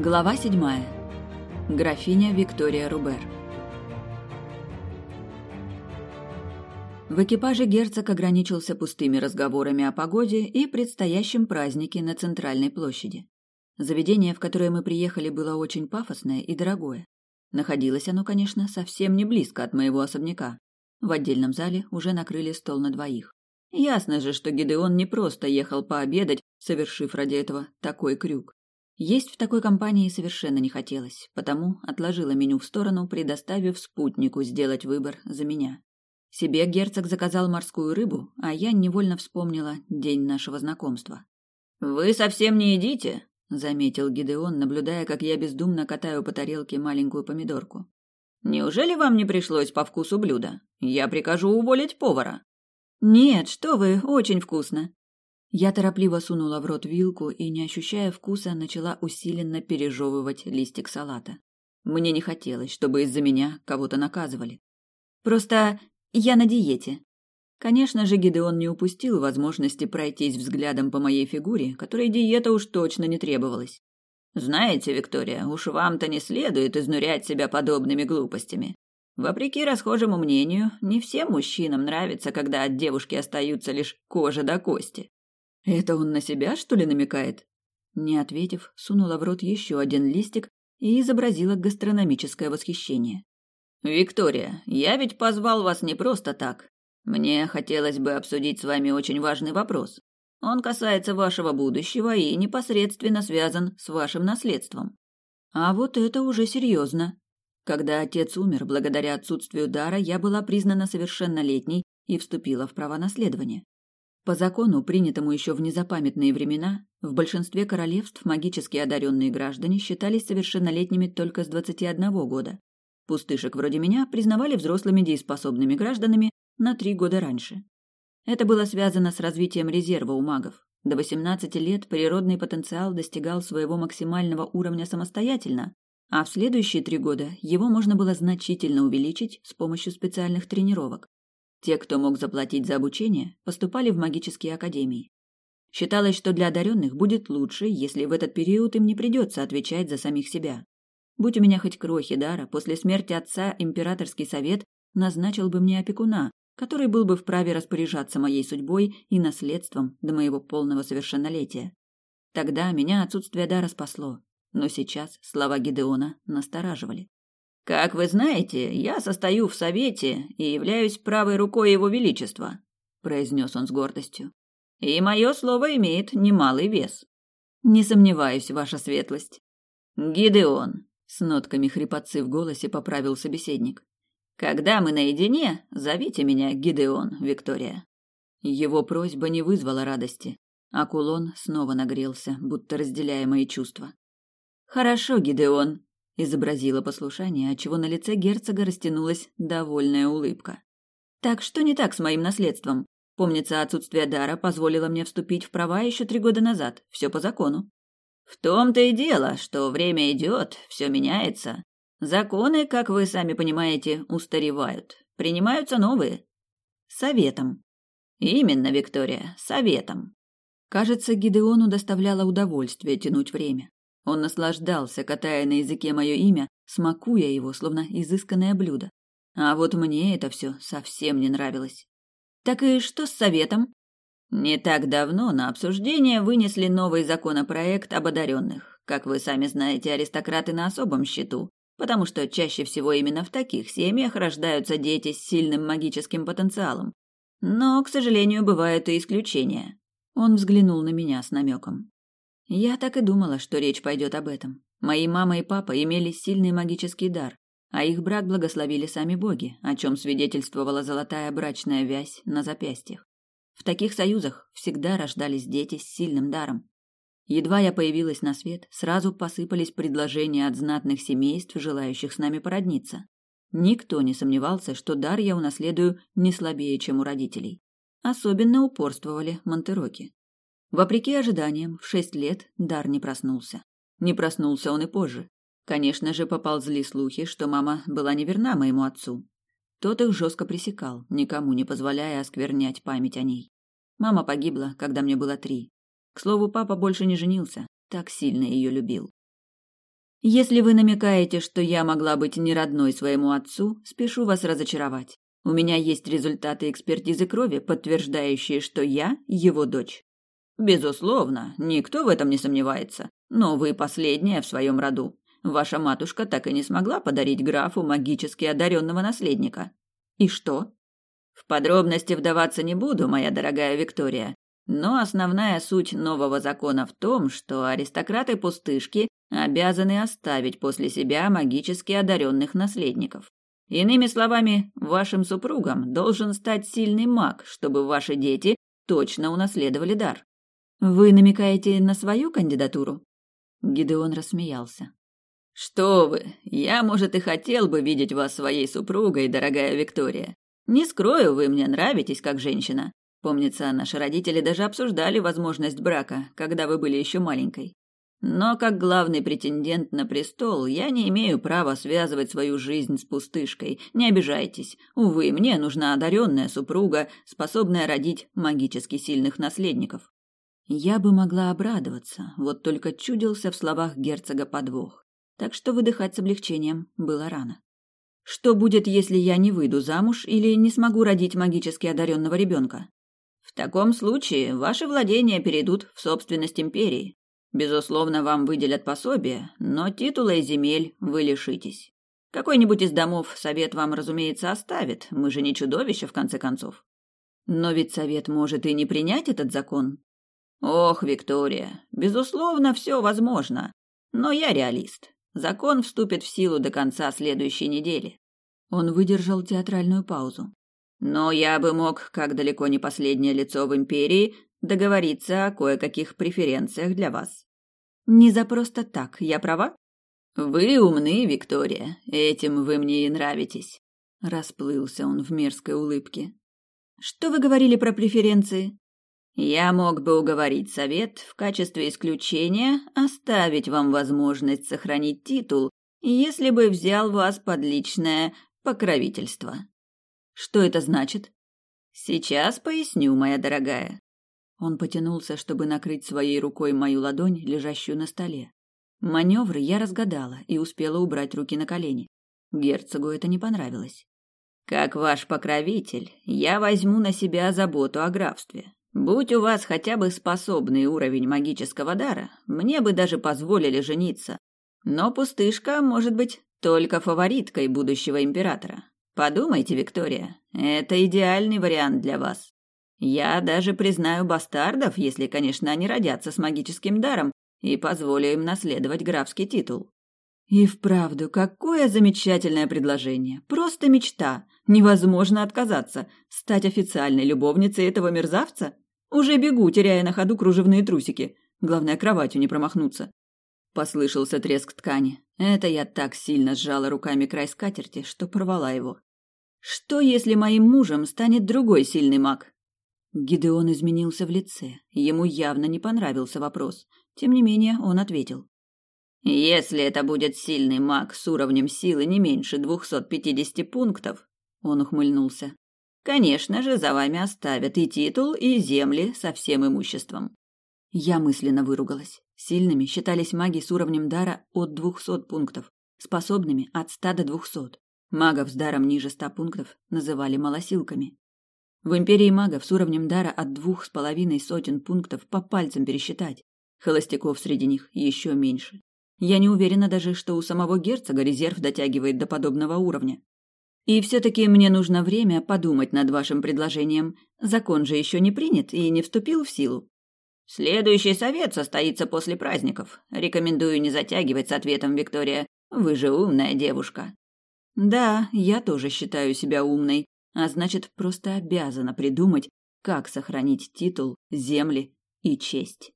Глава седьмая. Графиня Виктория Рубер. В экипаже герцог ограничился пустыми разговорами о погоде и предстоящем празднике на центральной площади. Заведение, в которое мы приехали, было очень пафосное и дорогое. Находилось оно, конечно, совсем не близко от моего особняка. В отдельном зале уже накрыли стол на двоих. Ясно же, что Гидеон не просто ехал пообедать, совершив ради этого такой крюк. Есть в такой компании совершенно не хотелось, потому отложила меню в сторону, предоставив спутнику сделать выбор за меня. Себе герцог заказал морскую рыбу, а я невольно вспомнила день нашего знакомства. «Вы совсем не едите?» — заметил Гидеон, наблюдая, как я бездумно катаю по тарелке маленькую помидорку. «Неужели вам не пришлось по вкусу блюда? Я прикажу уволить повара». «Нет, что вы, очень вкусно. Я торопливо сунула в рот вилку и, не ощущая вкуса, начала усиленно пережевывать листик салата. Мне не хотелось, чтобы из-за меня кого-то наказывали. Просто я на диете. Конечно же, Гидеон не упустил возможности пройтись взглядом по моей фигуре, которой диета уж точно не требовалась. Знаете, Виктория, уж вам-то не следует изнурять себя подобными глупостями. Вопреки расхожему мнению, не всем мужчинам нравится, когда от девушки остаются лишь кожа до кости. Это он на себя, что ли, намекает? Не ответив, сунула в рот еще один листик и изобразила гастрономическое восхищение. «Виктория, я ведь позвал вас не просто так. Мне хотелось бы обсудить с вами очень важный вопрос. Он касается вашего будущего и непосредственно связан с вашим наследством. А вот это уже серьезно. Когда отец умер, благодаря отсутствию дара, я была признана совершеннолетней и вступила в право наследования. По закону, принятому еще в незапамятные времена, в большинстве королевств магически одаренные граждане считались совершеннолетними только с 21 года. Пустышек вроде меня признавали взрослыми дееспособными гражданами на три года раньше. Это было связано с развитием резерва у магов. До 18 лет природный потенциал достигал своего максимального уровня самостоятельно, а в следующие три года его можно было значительно увеличить с помощью специальных тренировок. Те, кто мог заплатить за обучение, поступали в магические академии. Считалось, что для одаренных будет лучше, если в этот период им не придется отвечать за самих себя. Будь у меня хоть крохи дара, после смерти отца императорский совет назначил бы мне опекуна, который был бы вправе распоряжаться моей судьбой и наследством до моего полного совершеннолетия. Тогда меня отсутствие дара спасло, но сейчас слова Гидеона настораживали. Как вы знаете, я состою в совете и являюсь правой рукой его величества, произнес он с гордостью. И мое слово имеет немалый вес. Не сомневаюсь, ваша светлость. Гидеон, с нотками хрипотцы в голосе поправил собеседник. Когда мы наедине, зовите меня Гидеон, Виктория. Его просьба не вызвала радости, а кулон снова нагрелся, будто разделяя мои чувства. Хорошо, Гидеон, изобразила послушание, отчего на лице герцога растянулась довольная улыбка. Так что не так с моим наследством? Помнится, отсутствие дара позволило мне вступить в права еще три года назад. Все по закону. В том-то и дело, что время идет, все меняется. Законы, как вы сами понимаете, устаревают. Принимаются новые. Советом. Именно, Виктория, советом. Кажется, Гидеону доставляло удовольствие тянуть время. Он наслаждался, катая на языке мое имя, смакуя его, словно изысканное блюдо. А вот мне это все совсем не нравилось. Так и что с советом? Не так давно на обсуждение вынесли новый законопроект об одаренных. Как вы сами знаете, аристократы на особом счету, потому что чаще всего именно в таких семьях рождаются дети с сильным магическим потенциалом. Но, к сожалению, бывают и исключения. Он взглянул на меня с намеком. Я так и думала, что речь пойдет об этом. Мои мама и папа имели сильный магический дар, а их брак благословили сами боги, о чем свидетельствовала золотая брачная вязь на запястьях. В таких союзах всегда рождались дети с сильным даром. Едва я появилась на свет, сразу посыпались предложения от знатных семейств, желающих с нами породниться. Никто не сомневался, что дар я унаследую не слабее, чем у родителей. Особенно упорствовали Монтероки. Вопреки ожиданиям, в шесть лет Дар не проснулся. Не проснулся он и позже. Конечно же, поползли слухи, что мама была неверна моему отцу. Тот их жестко пресекал, никому не позволяя осквернять память о ней. Мама погибла, когда мне было три. К слову, папа больше не женился, так сильно ее любил. Если вы намекаете, что я могла быть не родной своему отцу, спешу вас разочаровать. У меня есть результаты экспертизы крови, подтверждающие, что я его дочь. Безусловно, никто в этом не сомневается. Но вы последняя в своем роду. Ваша матушка так и не смогла подарить графу магически одаренного наследника. И что? В подробности вдаваться не буду, моя дорогая Виктория. Но основная суть нового закона в том, что аристократы-пустышки обязаны оставить после себя магически одаренных наследников. Иными словами, вашим супругам должен стать сильный маг, чтобы ваши дети точно унаследовали дар. Вы намекаете на свою кандидатуру? Гидеон рассмеялся. Что вы? Я, может, и хотел бы видеть вас своей супругой, дорогая Виктория. Не скрою, вы мне нравитесь как женщина. Помнится, наши родители даже обсуждали возможность брака, когда вы были еще маленькой. Но как главный претендент на престол я не имею права связывать свою жизнь с пустышкой. Не обижайтесь. Увы, мне нужна одаренная супруга, способная родить магически сильных наследников. Я бы могла обрадоваться, вот только чудился в словах герцога подвох. Так что выдыхать с облегчением было рано. Что будет, если я не выйду замуж или не смогу родить магически одаренного ребенка? В таком случае ваши владения перейдут в собственность империи, Безусловно, вам выделят пособие, но титула и земель вы лишитесь. Какой-нибудь из домов совет вам, разумеется, оставит, мы же не чудовища, в конце концов. Но ведь совет может и не принять этот закон. Ох, Виктория, безусловно, все возможно. Но я реалист. Закон вступит в силу до конца следующей недели. Он выдержал театральную паузу. Но я бы мог, как далеко не последнее лицо в империи, договориться о кое-каких преференциях для вас. Не за просто так, я права? Вы умны, Виктория, этим вы мне и нравитесь. Расплылся он в мерзкой улыбке. Что вы говорили про преференции? Я мог бы уговорить совет в качестве исключения оставить вам возможность сохранить титул, если бы взял вас под личное покровительство. Что это значит? Сейчас поясню, моя дорогая. Он потянулся, чтобы накрыть своей рукой мою ладонь, лежащую на столе. Маневры я разгадала и успела убрать руки на колени. Герцогу это не понравилось. Как ваш покровитель, я возьму на себя заботу о графстве. Будь у вас хотя бы способный уровень магического дара, мне бы даже позволили жениться. Но пустышка может быть только фавориткой будущего императора. Подумайте, Виктория, это идеальный вариант для вас. Я даже признаю бастардов, если, конечно, они родятся с магическим даром, и позволю им наследовать графский титул. И вправду, какое замечательное предложение. Просто мечта. Невозможно отказаться. Стать официальной любовницей этого мерзавца? Уже бегу, теряя на ходу кружевные трусики. Главное, кроватью не промахнуться. Послышался треск ткани. Это я так сильно сжала руками край скатерти, что порвала его. Что, если моим мужем станет другой сильный маг? Гидеон изменился в лице. Ему явно не понравился вопрос. Тем не менее, он ответил. «Если это будет сильный маг с уровнем силы не меньше двухсот пятидесяти пунктов», — он ухмыльнулся, «конечно же, за вами оставят и титул, и земли со всем имуществом». Я мысленно выругалась. Сильными считались маги с уровнем дара от двухсот пунктов, способными от ста до двухсот. Магов с даром ниже ста пунктов называли малосилками. В империи магов с уровнем дара от двух с половиной сотен пунктов по пальцам пересчитать. Холостяков среди них еще меньше. Я не уверена даже, что у самого герцога резерв дотягивает до подобного уровня. И все-таки мне нужно время подумать над вашим предложением. Закон же еще не принят и не вступил в силу. Следующий совет состоится после праздников. Рекомендую не затягивать с ответом, Виктория. Вы же умная девушка. Да, я тоже считаю себя умной, а значит, просто обязана придумать, как сохранить титул, земли и честь.